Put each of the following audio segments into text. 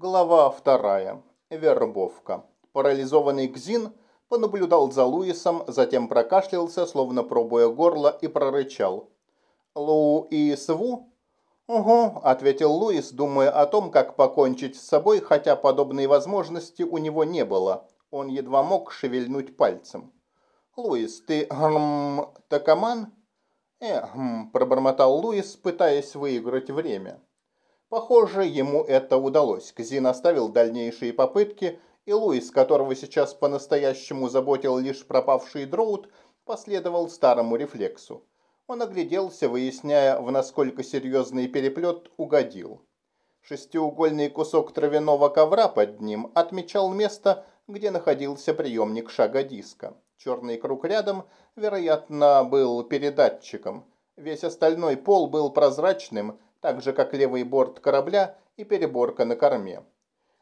Глава вторая. Вербовка. Парализованный Гзин понаблюдал за Луисом, затем прокашлялся, словно пробуя горло, и прорычал. «Лу и Сву?» «Угу», — ответил Луис, думая о том, как покончить с собой, хотя подобной возможности у него не было. Он едва мог шевельнуть пальцем. «Луис, ты, гм, такаман?» «Эхм», — пробормотал Луис, пытаясь выиграть время. Похоже, ему это удалось. Кзин оставил дальнейшие попытки, и Луис, которого сейчас по-настоящему заботил лишь пропавший дроут, последовал старому рефлексу. Он огляделся, выясняя, в насколько серьезный переплет угодил. Шестиугольный кусок травяного ковра под ним отмечал место, где находился приемник шага диска. Черный круг рядом, вероятно, был передатчиком. Весь остальной пол был прозрачным, так же как левый борт корабля и переборка на корме.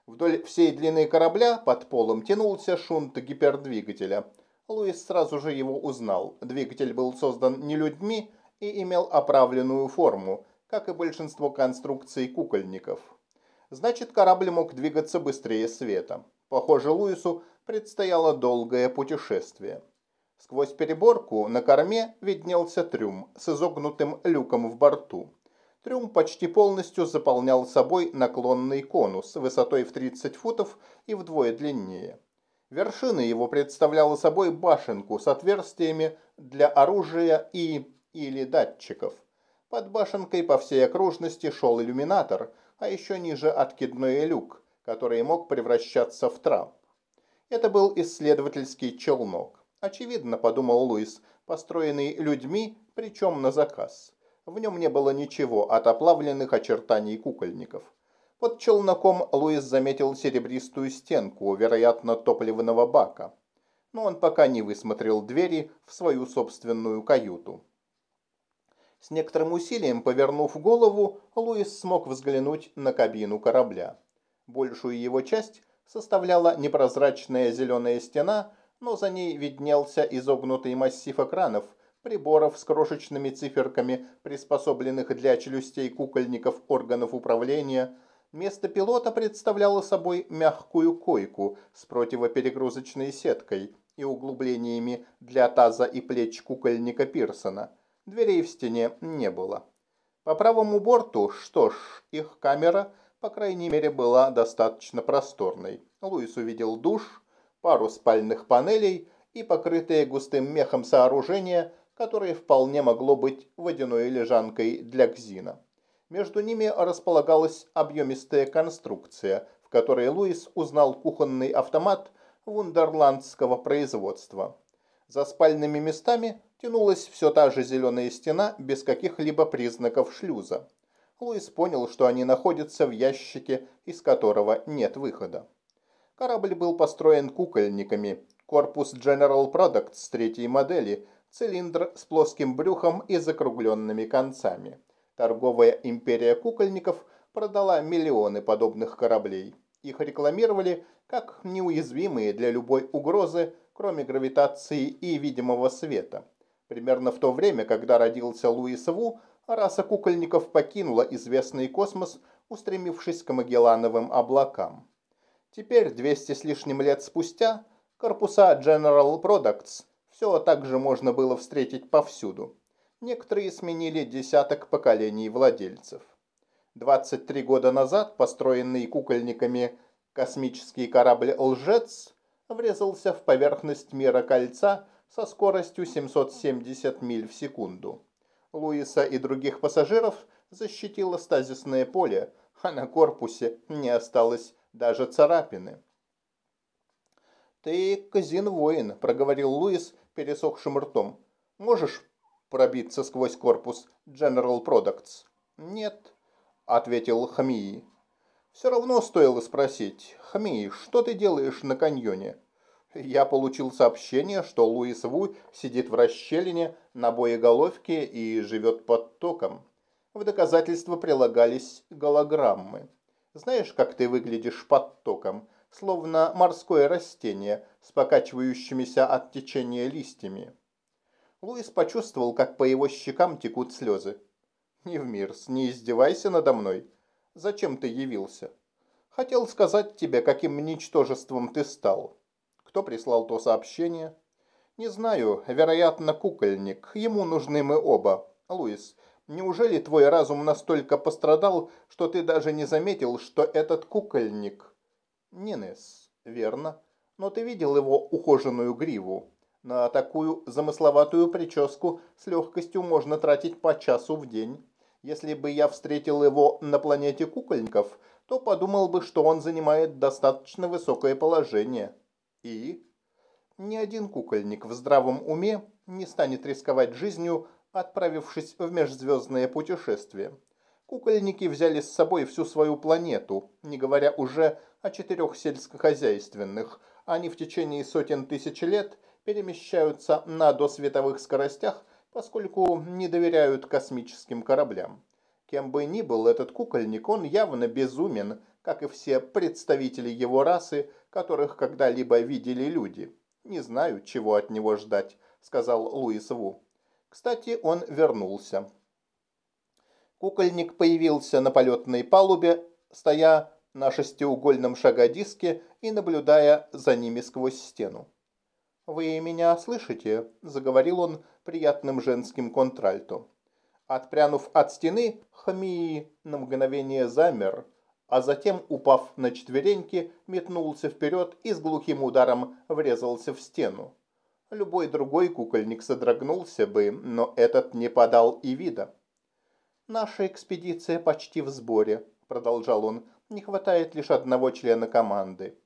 Вдоль всей длины корабля под полом тянулся шунт гипердвигателя. Луис сразу же его узнал. Двигатель был создан не людьми и имел оправленную форму, как и большинство конструкций кукольников. Значит, корабль мог двигаться быстрее света. Похоже, Луису предстояло долгое путешествие. Сквозь переборку на корме виднелся трюм с изогнутым люком в борту. Трюм почти полностью заполнял собой наклонный конус высотой в 30 футов и вдвое длиннее. Вершина его представляла собой башенку с отверстиями для оружия и или датчиков. Под башенкой по всей окружности шел иллюминатор, а еще ниже откидной люк, который мог превращаться в трап. Это был исследовательский челнок. Очевидно, подумал Луис, построенный людьми, причем на заказ. В нем не было ничего от оплавленных очертаний кукольников. Под челноком Луис заметил серебристую стенку, вероятно, топливного бака. Но он пока не высмотрел двери в свою собственную каюту. С некоторым усилием, повернув голову, Луис смог взглянуть на кабину корабля. Большую его часть составляла непрозрачная зеленая стена, но за ней виднелся изогнутый массив экранов, приборов с крошечными циферками, приспособленных для челюстей кукольников органов управления. Место пилота представляло собой мягкую койку с противоперегрузочной сеткой и углублениями для таза и плеч кукольника Пирсона. Дверей в стене не было. По правому борту, что ж, их камера, по крайней мере, была достаточно просторной. Луис увидел душ, пару спальных панелей и покрытые густым мехом сооружения – которое вполне могло быть водяной лежанкой для Гзина. Между ними располагалась объемистая конструкция, в которой Луис узнал кухонный автомат вундерландского производства. За спальными местами тянулась все та же зеленая стена без каких-либо признаков шлюза. Луис понял, что они находятся в ящике, из которого нет выхода. Корабль был построен кукольниками. Корпус General Products третьей модели – цилиндр с плоским брюхом и закругленными концами. Торговая империя кукольников продала миллионы подобных кораблей. Их рекламировали как неуязвимые для любой угрозы, кроме гравитации и видимого света. Примерно в то время, когда родился Луис Ву, раса кукольников покинула известный космос, устремившись к Магеллановым облакам. Теперь, 200 с лишним лет спустя, корпуса General Products все также можно было встретить повсюду. Некоторые сменили десяток поколений владельцев. 23 года назад построенный кукольниками космический корабль «Лжец» врезался в поверхность мира кольца со скоростью 770 миль в секунду. Луиса и других пассажиров защитило стазисное поле, а на корпусе не осталось даже царапины. «Ты казин-воин», – проговорил Луис, пересохшим ртом. «Можешь пробиться сквозь корпус General Products?» «Нет», — ответил Хамии. «Все равно стоило спросить. Хамии, что ты делаешь на каньоне?» Я получил сообщение, что Луис Ву сидит в расщелине на боеголовке и живет под током. В доказательство прилагались голограммы. Знаешь, как ты выглядишь под током? Словно морское растение с покачивающимися от течения листьями. Луис почувствовал, как по его щекам текут слезы. «Не в мир, не издевайся надо мной. Зачем ты явился?» Хотел сказать тебе, каким ничтожеством ты стал. Кто прислал то сообщение? Не знаю, вероятно, кукольник. Ему нужны мы оба. Луис, неужели твой разум настолько пострадал, что ты даже не заметил, что этот кукольник... Нинес, верно. Но ты видел его ухоженную гриву? На такую замысловатую прическу с легкостью можно тратить по часу в день. Если бы я встретил его на планете кукольников, то подумал бы, что он занимает достаточно высокое положение. И ни один кукольник в здравом уме не станет рисковать жизнью, отправившись в межзвездное путешествие. Кукольники взяли с собой всю свою планету, не говоря уже о четырех сельскохозяйственных. Они в течение сотен тысяч лет перемещаются на досветовых скоростях, поскольку не доверяют космическим кораблям. Кем бы ни был этот кукольник, он явно безумен, как и все представители его расы, которых когда-либо видели люди. «Не знаю, чего от него ждать», — сказал Луис Ву. Кстати, он вернулся. Кукольник появился на полетной палубе, стоя на шестиугольном шагодиске и наблюдая за ними сквозь стену. «Вы меня слышите?» – заговорил он приятным женским контральто. Отпрянув от стены, Хамии на мгновение замер, а затем, упав на четвереньки, метнулся вперед и с глухим ударом врезался в стену. Любой другой кукольник содрогнулся бы, но этот не подал и вида. «Наша экспедиция почти в сборе», – продолжал он. «Не хватает лишь одного члена команды».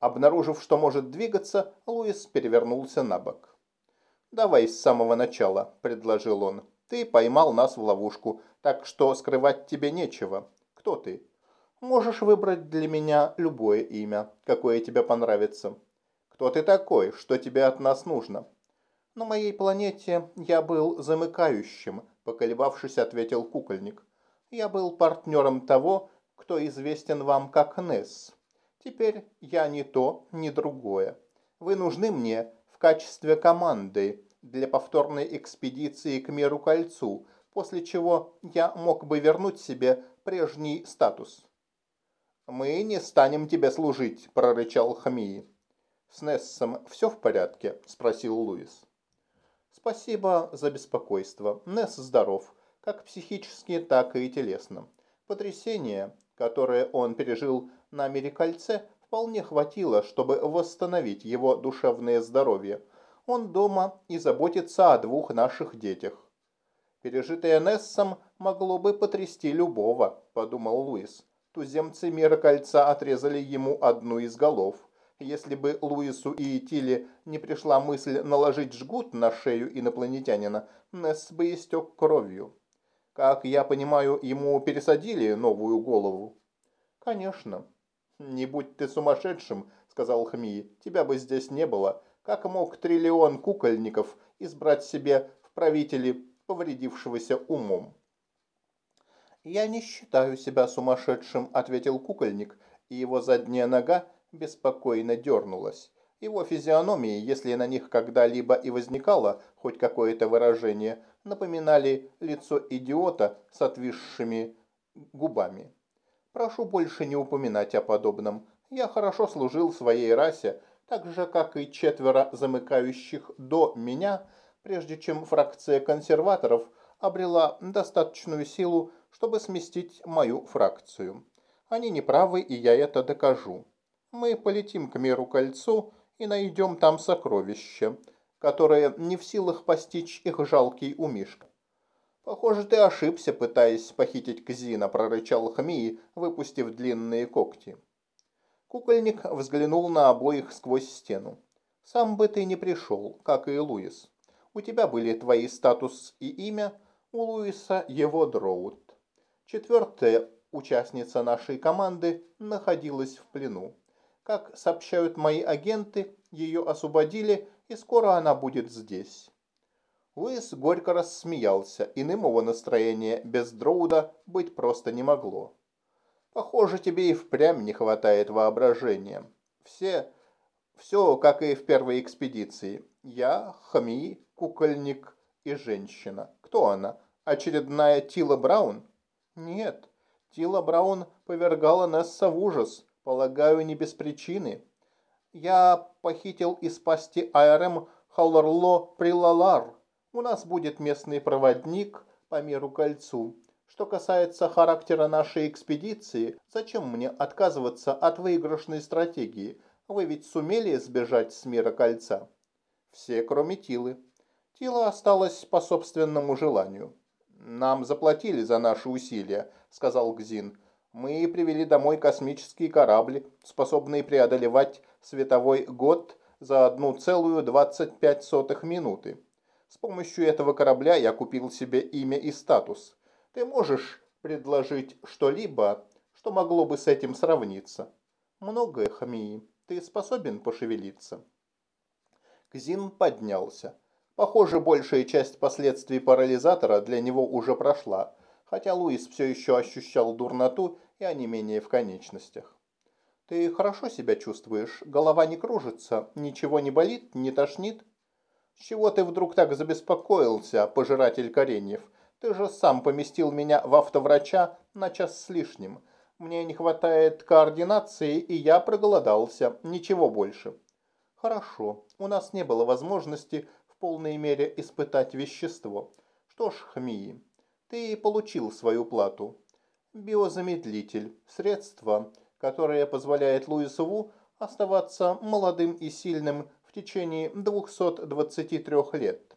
Обнаружив, что может двигаться, Луис перевернулся на бок. «Давай с самого начала», – предложил он. Ты поймал нас в ловушку, так что скрывать тебе нечего. Кто ты? Можешь выбрать для меня любое имя, какое тебе понравится. Кто ты такой? Что тебе от нас нужно? На моей планете я был замыкающим, поколебавшись, ответил кукольник. Я был партнером того, кто известен вам как Несс. Теперь я не то, ни другое. Вы нужны мне в качестве команды, для повторной экспедиции к Миру Кольцу, после чего я мог бы вернуть себе прежний статус. «Мы не станем тебе служить», – прорычал Хамии. «С Нессом все в порядке?» – спросил Луис. «Спасибо за беспокойство. Несс здоров, как психически, так и телесно. Потрясение, которое он пережил на Мире Кольце, вполне хватило, чтобы восстановить его душевное здоровье – он дома и заботится о двух наших детях. Пережитое Нессом могло бы потрясти любого, подумал Луис. Туземцы мира кольца отрезали ему одну из голов. Если бы Луису и Тиле не пришла мысль наложить жгут на шею инопланетянина, Несс бы истек кровью. Как я понимаю, ему пересадили новую голову? Конечно. Не будь ты сумасшедшим, сказал Хмии, тебя бы здесь не было. Как мог триллион кукольников избрать себе в правители повредившегося умом? «Я не считаю себя сумасшедшим», — ответил кукольник, и его задняя нога беспокойно дернулась. Его физиономии, если на них когда-либо и возникало хоть какое-то выражение, напоминали лицо идиота с отвисшими губами. «Прошу больше не упоминать о подобном. Я хорошо служил своей расе, так же, как и четверо замыкающих до меня, прежде чем фракция консерваторов обрела достаточную силу, чтобы сместить мою фракцию. Они неправы, и я это докажу. Мы полетим к миру кольцу и найдем там сокровища, которые не в силах постичь их жалкий умишка. «Похоже, ты ошибся, пытаясь похитить Кзина», – прорычал Хмии, выпустив длинные когти. Кукольник взглянул на обоих сквозь стену. «Сам бы ты не пришел, как и Луис. У тебя были твои статус и имя, у Луиса его Дроут. Четвертая участница нашей команды находилась в плену. Как сообщают мои агенты, ее освободили, и скоро она будет здесь». Луис горько рассмеялся, иным его настроение без Дроуда быть просто не могло. Похоже, тебе и впрямь не хватает воображения. Все, все, как и в первой экспедиции. Я, Хами, кукольник и женщина. Кто она? Очередная Тила Браун? Нет, Тила Браун повергало Несса в ужас, полагаю, не без причины. Я похитил из пасти АРМ Халларло Прилалар. У нас будет местный проводник по миру кольцу. Что касается характера нашей экспедиции, зачем мне отказываться от выигрышной стратегии? Вы ведь сумели сбежать с мира кольца? Все, кроме Тилы. Тила осталась по собственному желанию. «Нам заплатили за наши усилия», — сказал Гзин. «Мы привели домой космические корабли, способные преодолевать световой год за одну целую двадцать пять сотых минуты. С помощью этого корабля я купил себе имя и статус. Ты можешь предложить что-либо, что могло бы с этим сравниться? Многое, Хамии. Ты способен пошевелиться?» Кзин поднялся. Похоже, большая часть последствий парализатора для него уже прошла, хотя Луис все еще ощущал дурноту и онемение в конечностях. «Ты хорошо себя чувствуешь? Голова не кружится? Ничего не болит? Не тошнит?» «С чего ты вдруг так забеспокоился, пожиратель кореньев? Ты же сам поместил меня в автоврача на час с лишним. Мне не хватает координации, и я проголодался. Ничего больше». «Хорошо. У нас не было возможности в полной мере испытать вещество. Что ж, Хмии, ты получил свою плату. Биозамедлитель. Средство, которое позволяет Луису Ву оставаться молодым и сильным в течение 223 лет.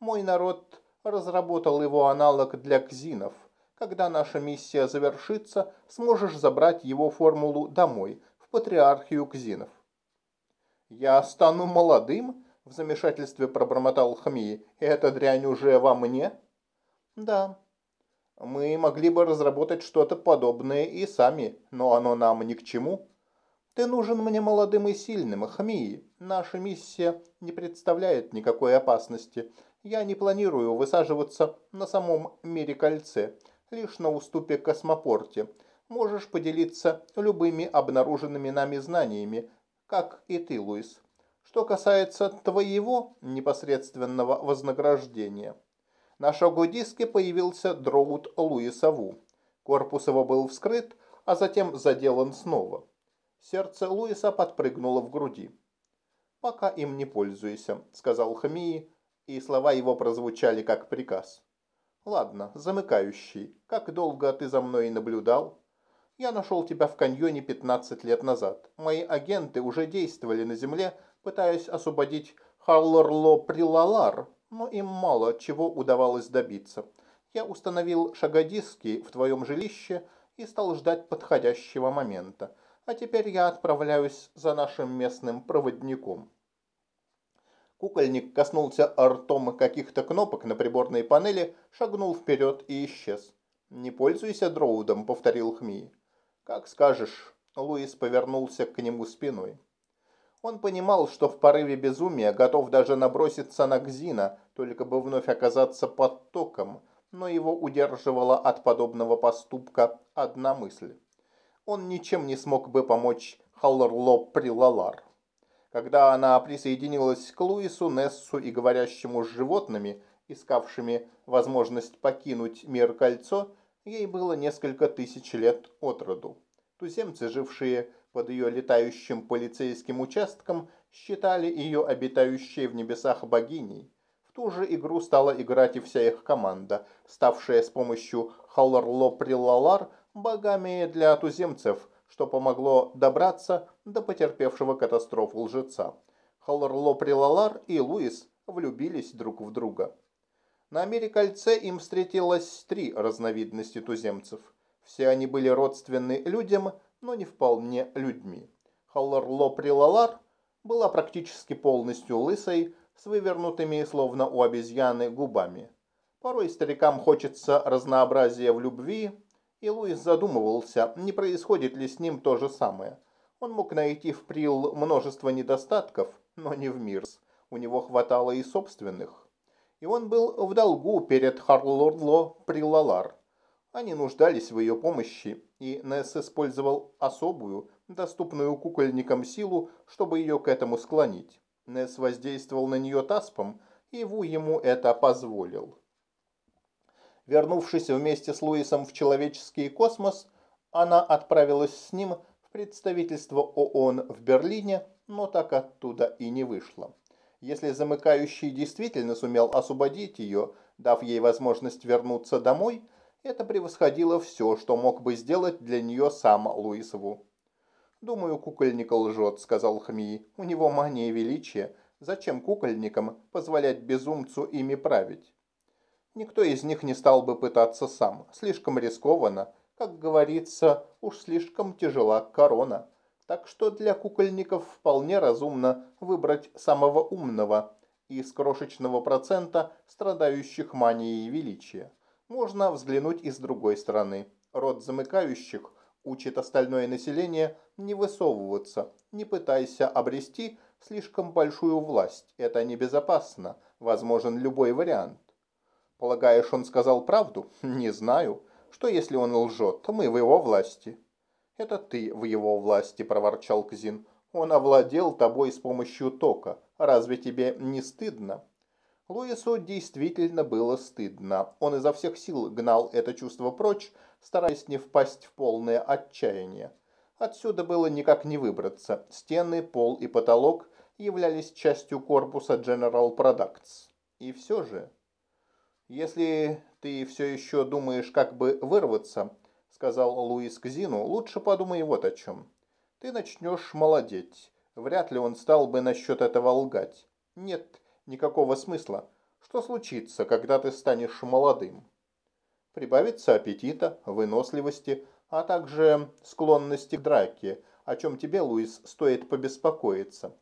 Мой народ разработал его аналог для кзинов. Когда наша миссия завершится, сможешь забрать его формулу домой, в патриархию кзинов. «Я стану молодым?» – в замешательстве пробормотал Хми. «Эта дрянь уже во мне?» «Да». «Мы могли бы разработать что-то подобное и сами, но оно нам ни к чему». Ты нужен мне молодым и сильным, Хмии. Наша миссия не представляет никакой опасности. Я не планирую высаживаться на самом мире кольце, лишь на уступе космопорте. Можешь поделиться любыми обнаруженными нами знаниями, как и ты, Луис. Что касается твоего непосредственного вознаграждения. На шагу-диске появился дроут Луисову. Корпус его был вскрыт, а затем заделан снова. Сердце Луиса подпрыгнуло в груди. «Пока им не пользуйся», — сказал Хамии, и слова его прозвучали как приказ. «Ладно, замыкающий, как долго ты за мной наблюдал?» «Я нашел тебя в каньоне 15 лет назад. Мои агенты уже действовали на земле, пытаясь освободить Халлорло Прилалар, но им мало чего удавалось добиться. Я установил шагодиски в твоем жилище и стал ждать подходящего момента а теперь я отправляюсь за нашим местным проводником». Кукольник коснулся ртом каких-то кнопок на приборной панели, шагнул вперед и исчез. «Не пользуйся дроудом», — повторил Хми. «Как скажешь». Луис повернулся к нему спиной. Он понимал, что в порыве безумия готов даже наброситься на Гзина, только бы вновь оказаться под током, но его удерживала от подобного поступка одна мысль он ничем не смог бы помочь Халларло Прилалар. Когда она присоединилась к Луису, Нессу и говорящему с животными, искавшими возможность покинуть мир кольцо, ей было несколько тысяч лет от роду. Туземцы, жившие под ее летающим полицейским участком, считали ее обитающей в небесах богиней. В ту же игру стала играть и вся их команда, ставшая с помощью Халларло Прилалар богами для туземцев, что помогло добраться до потерпевшего катастрофу лжеца. Халарло Прилалар и Луис влюбились друг в друга. На Америкальце им встретилось три разновидности туземцев. Все они были родственны людям, но не вполне людьми. Халларло Прилалар была практически полностью лысой, с вывернутыми, словно у обезьяны, губами. Порой старикам хочется разнообразия в любви, и Луис задумывался, не происходит ли с ним то же самое. Он мог найти в Прил множество недостатков, но не в Мирс. У него хватало и собственных. И он был в долгу перед Харлорло Прилалар. Они нуждались в ее помощи, и Несс использовал особую, доступную кукольникам силу, чтобы ее к этому склонить. Несс воздействовал на нее таспом, и Ву ему это позволил. Вернувшись вместе с Луисом в человеческий космос, Она отправилась с ним в представительство ООН в Берлине, но так оттуда и не вышла. Если замыкающий действительно сумел освободить ее, дав ей возможность вернуться домой, это превосходило все, что мог бы сделать для нее сам Луисову. «Думаю, кукольник лжет», — сказал Хмии. «У него мания величия. Зачем кукольникам позволять безумцу ими править?» Никто из них не стал бы пытаться сам. Слишком рискованно. Как говорится, уж слишком тяжела корона. Так что для кукольников вполне разумно выбрать самого умного из крошечного процента страдающих манией величия. Можно взглянуть и с другой стороны. Род замыкающих учит остальное население не высовываться, не пытайся обрести слишком большую власть. Это небезопасно. Возможен любой вариант. Полагаешь, он сказал правду? Не знаю. Что если он лжет? Мы в его власти. «Это ты в его власти», – проворчал Кзин. «Он овладел тобой с помощью тока. Разве тебе не стыдно?» Луису действительно было стыдно. Он изо всех сил гнал это чувство прочь, стараясь не впасть в полное отчаяние. Отсюда было никак не выбраться. Стены, пол и потолок являлись частью корпуса General Products. И все же, если ты все еще думаешь, как бы вырваться, сказал Луис Кзину, лучше подумай вот о чем. Ты начнешь молодеть. Вряд ли он стал бы насчет этого лгать. Нет никакого смысла. Что случится, когда ты станешь молодым? Прибавится аппетита, выносливости, а также склонности к драке, о чем тебе, Луис, стоит побеспокоиться.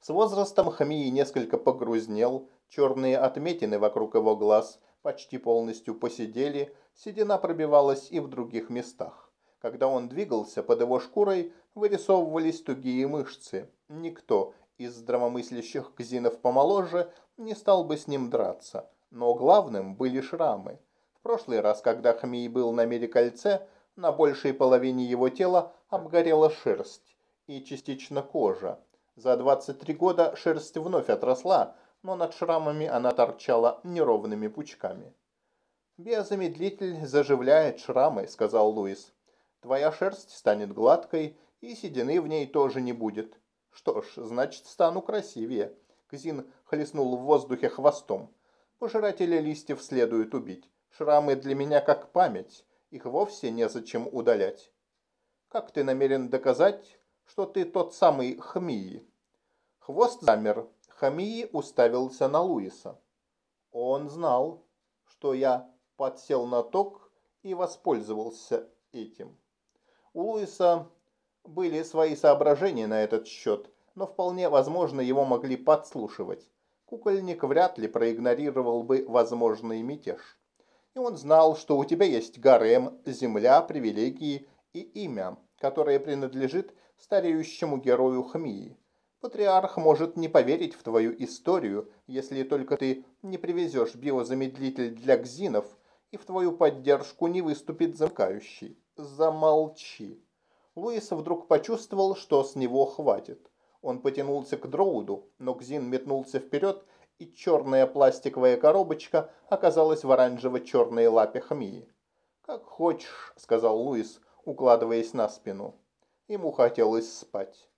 С возрастом Хамии несколько погрузнел, черные отметины вокруг его глаз почти полностью посидели, седина пробивалась и в других местах. Когда он двигался, под его шкурой вырисовывались тугие мышцы. Никто из здравомыслящих кзинов помоложе не стал бы с ним драться. Но главным были шрамы. В прошлый раз, когда Хмей был на Мерикольце, на большей половине его тела обгорела шерсть и частично кожа. За 23 года шерсть вновь отросла, но над шрамами она торчала неровными пучками. «Биозамедлитель заживляет шрамы», — сказал Луис. «Твоя шерсть станет гладкой, и седины в ней тоже не будет. Что ж, значит, стану красивее». Кзин хлестнул в воздухе хвостом. «Пожирателя листьев следует убить. Шрамы для меня как память. Их вовсе незачем удалять». «Как ты намерен доказать, что ты тот самый Хмии?» Хвост замер. Хамии уставился на Луиса. Он знал, что я подсел на ток и воспользовался этим. У Луиса были свои соображения на этот счет, но вполне возможно его могли подслушивать. Кукольник вряд ли проигнорировал бы возможный мятеж. И он знал, что у тебя есть гарем, земля, привилегии и имя, которое принадлежит стареющему герою Хмии. Патриарх может не поверить в твою историю, если только ты не привезешь биозамедлитель для гзинов и в твою поддержку не выступит замыкающий. Замолчи. Луис вдруг почувствовал, что с него хватит. Он потянулся к Дроуду, но Гзин метнулся вперед, и черная пластиковая коробочка оказалась в оранжево-черной лапе Хмии. «Как хочешь», — сказал Луис, укладываясь на спину. Ему хотелось спать.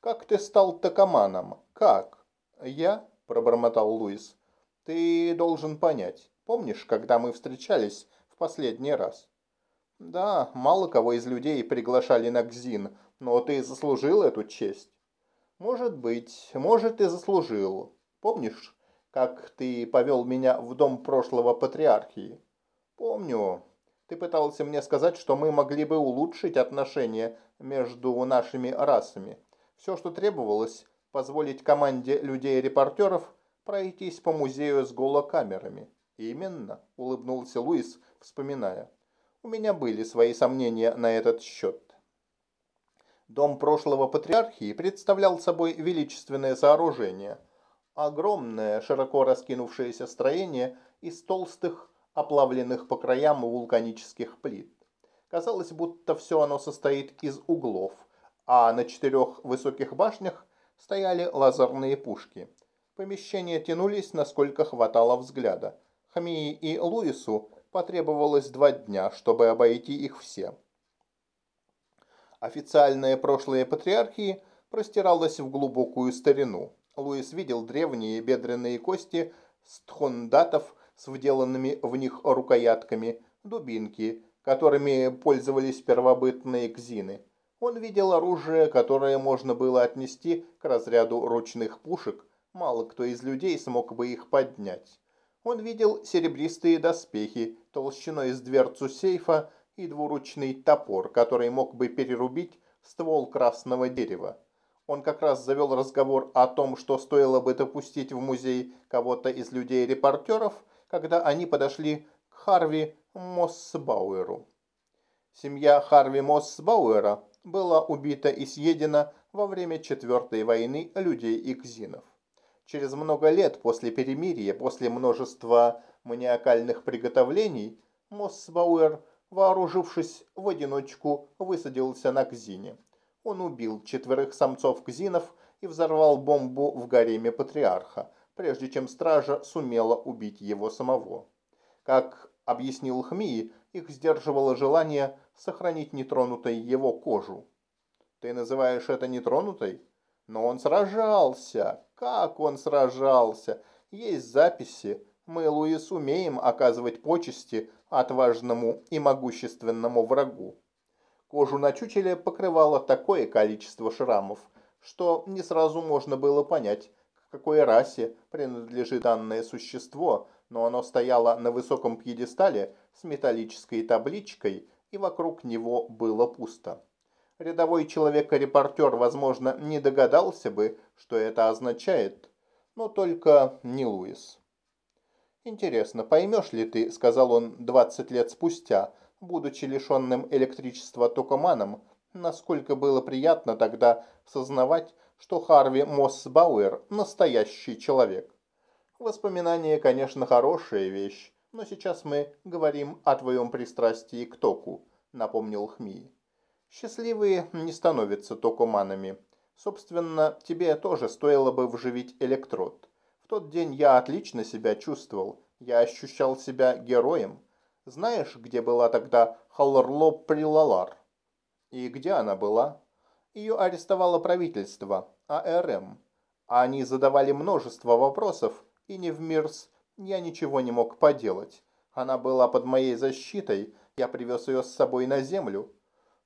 «Как ты стал токоманом? Как?» «Я?» – пробормотал Луис. «Ты должен понять. Помнишь, когда мы встречались в последний раз? Да, мало кого из людей приглашали на Гзин, но ты заслужил эту честь. Может быть, может и заслужил. Помнишь, как ты повел меня в дом прошлого патриархии? Помню. Ты пытался мне сказать, что мы могли бы улучшить отношения между нашими расами. Все, что требовалось, позволить команде людей-репортеров пройтись по музею с голокамерами. «Именно», – улыбнулся Луис, вспоминая. «У меня были свои сомнения на этот счет». Дом прошлого патриархии представлял собой величественное сооружение. Огромное, широко раскинувшееся строение из толстых, оплавленных по краям вулканических плит. Казалось, будто все оно состоит из углов, а на четырех высоких башнях стояли лазерные пушки. Помещения тянулись, насколько хватало взгляда. Хамии и Луису потребовалось два дня, чтобы обойти их все. Официальное прошлое патриархии простиралось в глубокую старину. Луис видел древние бедренные кости стхондатов с вделанными в них рукоятками, дубинки, которыми пользовались первобытные кзины. Он видел оружие, которое можно было отнести к разряду ручных пушек, мало кто из людей смог бы их поднять. Он видел серебристые доспехи, толщиной с дверцу сейфа и двуручный топор, который мог бы перерубить ствол красного дерева. Он как раз завел разговор о том, что стоило бы допустить в музей кого-то из людей-репортеров, когда они подошли к Харви Моссбауэру. Семья Харви Моссбауэра была убита и съедена во время Четвертой войны людей и кзинов. Через много лет после перемирия, после множества маниакальных приготовлений, Моссбауэр вооружившись в одиночку, высадился на Кзине. Он убил четверых самцов Кзинов и взорвал бомбу в гареме патриарха, прежде чем стража сумела убить его самого. Как объяснил Хмии, их сдерживало желание сохранить нетронутой его кожу. «Ты называешь это нетронутой?» «Но он сражался! Как он сражался! Есть записи, мы, Луис, умеем оказывать почести отважному и могущественному врагу. Кожу на чучеле покрывало такое количество шрамов, что не сразу можно было понять, к какой расе принадлежит данное существо, но оно стояло на высоком пьедестале с металлической табличкой, и вокруг него было пусто. Рядовой человек-репортер, возможно, не догадался бы, что это означает, но только не Луис. «Интересно, поймешь ли ты, — сказал он двадцать лет спустя, будучи лишенным электричества токоманом, насколько было приятно тогда сознавать, что Харви Моссбауэр – настоящий человек. Воспоминания, конечно, хорошая вещь, но сейчас мы говорим о твоем пристрастии к току», – напомнил Хми. «Счастливые не становятся токоманами. Собственно, тебе тоже стоило бы вживить электрод тот день я отлично себя чувствовал. Я ощущал себя героем. Знаешь, где была тогда Халларло Прилалар? И где она была? Ее арестовало правительство, АРМ. Они задавали множество вопросов, и не в мирс я ничего не мог поделать. Она была под моей защитой, я привез ее с собой на землю.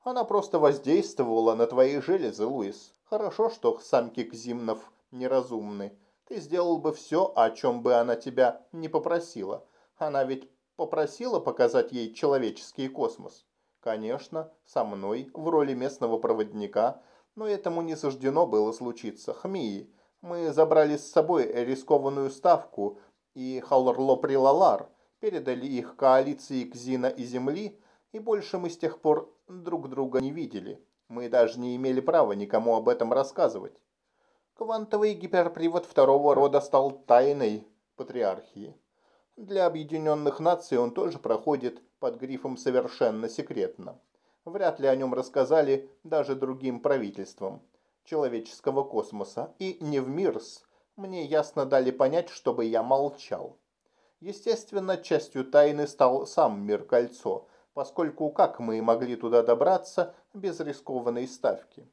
Она просто воздействовала на твои железы, Луис. Хорошо, что самки Кзимнов неразумны. Ты сделал бы все, о чем бы она тебя не попросила. Она ведь попросила показать ей человеческий космос. Конечно, со мной, в роли местного проводника, но этому не суждено было случиться. Хмии, мы забрали с собой рискованную ставку и Халрло-Прилалар, передали их коалиции Кзина и Земли, и больше мы с тех пор друг друга не видели. Мы даже не имели права никому об этом рассказывать. Квантовый гиперпривод второго рода стал тайной патриархии. Для объединенных наций он тоже проходит под грифом «совершенно секретно». Вряд ли о нем рассказали даже другим правительствам человеческого космоса. И не в МИРС мне ясно дали понять, чтобы я молчал. Естественно, частью тайны стал сам мир Кольцо, поскольку как мы могли туда добраться без рискованной ставки?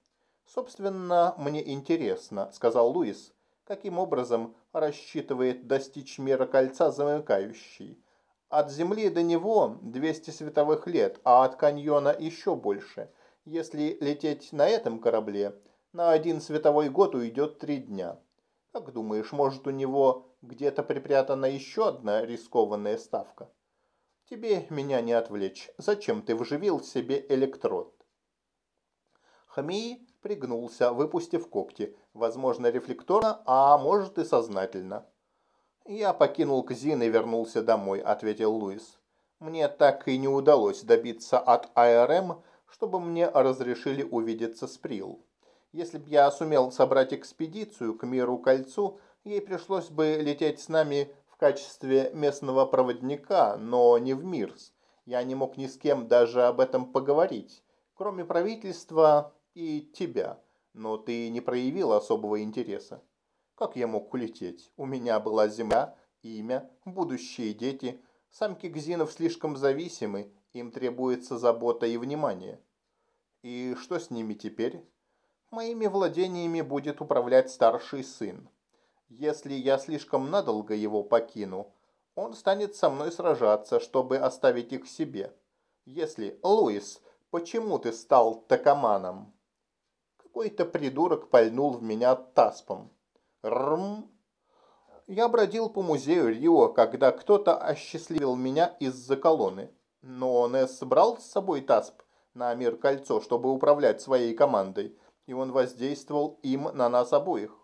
«Собственно, мне интересно», – сказал Луис, – «каким образом рассчитывает достичь мира кольца замыкающий? От Земли до него 200 световых лет, а от каньона еще больше. Если лететь на этом корабле, на один световой год уйдет три дня. Как думаешь, может у него где-то припрятана еще одна рискованная ставка? Тебе меня не отвлечь. Зачем ты вживил себе электрод? Хамии пригнулся, выпустив когти, возможно, рефлекторно, а может и сознательно. «Я покинул Кзин и вернулся домой», – ответил Луис. «Мне так и не удалось добиться от АРМ, чтобы мне разрешили увидеться с Прил. Если б я сумел собрать экспедицию к миру кольцу, ей пришлось бы лететь с нами качестве местного проводника, но не в Мирс. Я не мог ни с кем даже об этом поговорить. Кроме правительства, и тебя, но ты не проявил особого интереса. Как я мог улететь? У меня была земля, имя, будущие дети. Самки гзинов слишком зависимы, им требуется забота и внимание. И что с ними теперь? Моими владениями будет управлять старший сын. Если я слишком надолго его покину, он станет со мной сражаться, чтобы оставить их себе. Если, Луис, почему ты стал такоманом? Какой-то придурок пальнул в меня таспом. Рм. Я бродил по музею Рио, когда кто-то осчастливил меня из-за колонны. Но Несс брал с собой тасп на мир кольцо, чтобы управлять своей командой, и он воздействовал им на нас обоих.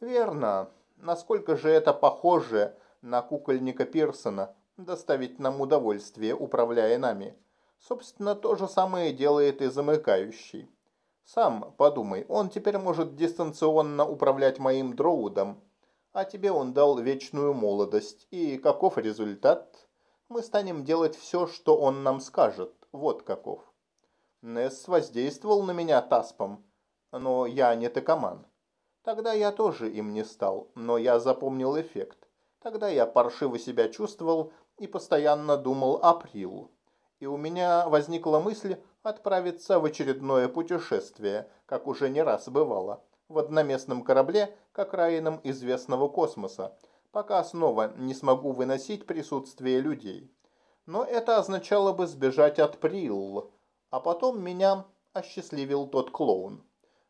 Верно. Насколько же это похоже на кукольника Пирсона, доставить нам удовольствие, управляя нами. Собственно, то же самое делает и замыкающий. Сам подумай, он теперь может дистанционно управлять моим дроудом, а тебе он дал вечную молодость. И каков результат? Мы станем делать все, что он нам скажет. Вот каков. Несс воздействовал на меня таспом, но я не токоман. Тогда я тоже им не стал, но я запомнил эффект. Тогда я паршиво себя чувствовал и постоянно думал о Прилу. И у меня возникла мысль отправиться в очередное путешествие, как уже не раз бывало, в одноместном корабле к окраинам известного космоса, пока снова не смогу выносить присутствие людей. Но это означало бы сбежать от Прилл, а потом меня осчастливил тот клоун.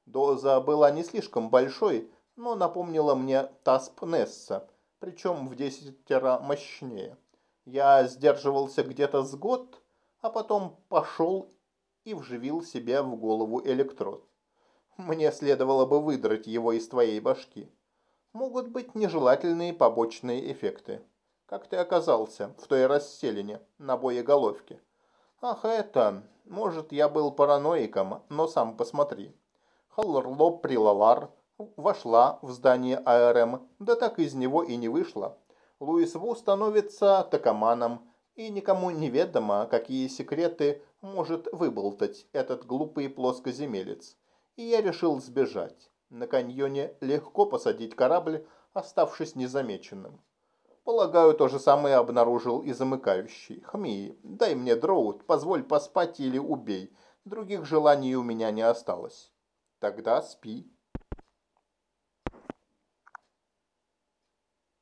Доза была не слишком большой, но напомнила мне Тасп Несса, причем в десятеро мощнее. Я сдерживался где-то с год, а потом пошел и вживил себе в голову электрод. Мне следовало бы выдрать его из твоей башки. Могут быть нежелательные побочные эффекты. Как ты оказался в той расселине на боеголовке? Ах, это... Может, я был параноиком, но сам посмотри. Халларлоп Прилалар вошла в здание АРМ, да так из него и не вышла. Луис Ву становится токоманом, и никому неведомо, какие секреты может выболтать этот глупый плоскоземелец. И я решил сбежать. На каньоне легко посадить корабль, оставшись незамеченным. Полагаю, то же самое обнаружил и замыкающий. Хми, дай мне дроут, позволь поспать или убей. Других желаний у меня не осталось. Тогда спи.